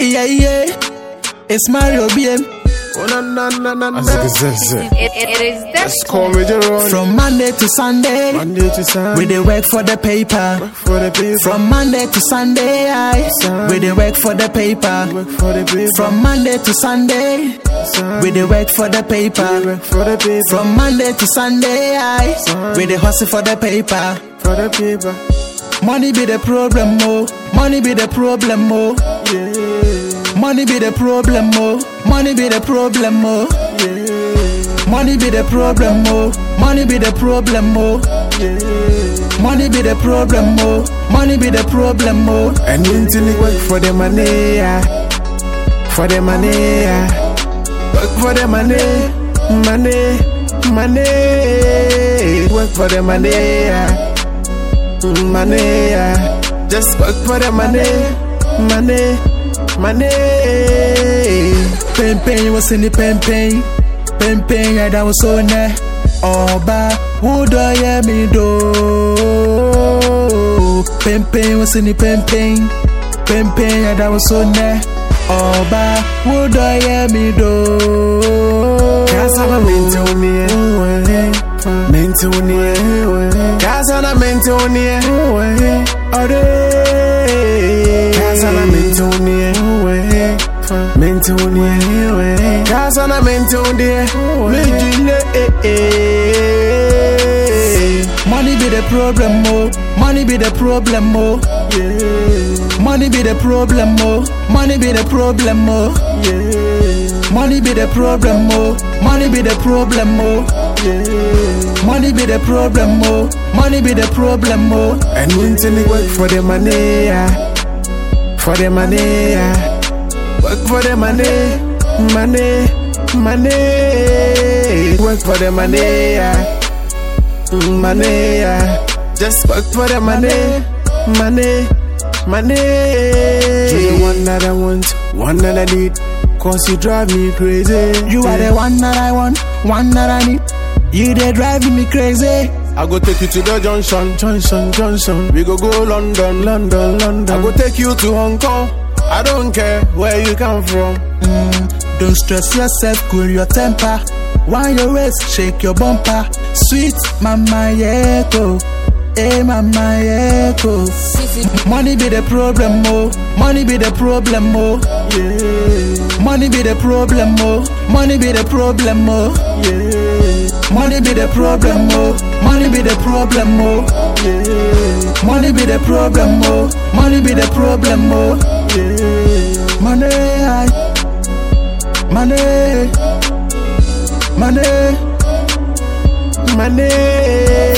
Yeah, yeah. It's Mario BM. Oh, na, na, na, na, na. It, it, it is Let's call me Destiny. Jerome. From Monday to Sunday, Monday to Sunday. we dey work for the paper. for the paper. From Monday to Sunday, I Sunday. we dey work for the paper. work for the paper. From Monday to Sunday, Sunday. we dey work for the paper. work for the paper. From Monday to Sunday, I we dey hustle for the paper. for the paper. Money be the problem, mo. Money be the problem, mo. Money be the problem, mo. Money be the problem, mo. Yeah. Money be the problem, mo. Money be the problem, mo. Yeah. Money be the problem, mo. Money be the problem, mo. And you work for the money, yeah. For the money, yeah. Work for the money, money, money. Work for the money, yeah. Money, yeah. Just work for the money, money, money. Pain, pain, what's in the pain, pain? Pain, pain, yeah, that was so ne. Oba, would I hear me do? Pain, pain, what's in the pain, pain? Pain, pain, yeah, that was so ne. Oba, would I hear me do? Casa na mentonia, mentonia. Casa na mentonia, ore. Casa na mentonia. Casa na mentonia, mejile eh eh. Money be the problem, mo. Money be the problem, mo. Yeah, Money be the problem, mo. Money be the problem, mo. yeah, Money be the problem, mo. Money be the problem, mo. yeah. Money be the problem, mo. Money be the problem, mo. And you work for the money, yeah. For the money, yeah. Work for the money, money, money. Work for the money, yeah. Money, yeah. Just work for the money, money, money. You're the one that I want, one that I need. Cause you drive me crazy. You are the one that I want, one that I need. You they driving me crazy. I go take you to the junction, Johnson, Johnson. We go go London, London, London. I go take you to Hong Kong. I don't care where you come from. Mm, don't stress yourself, cool your temper. Wind your waist, shake your bumper. Sweet mama, yeah, go. Hey, mama, yeah, go. Money be the problem, mo. Money be the problem, mo. Yeah, Money be the problem, mo. Money be the problem, mo. yeah, Money be the problem, mo. Money be the problem, mo. yeah, Money be the problem, mo. Money be the problem, yeah. Money, aye. money, money, Money.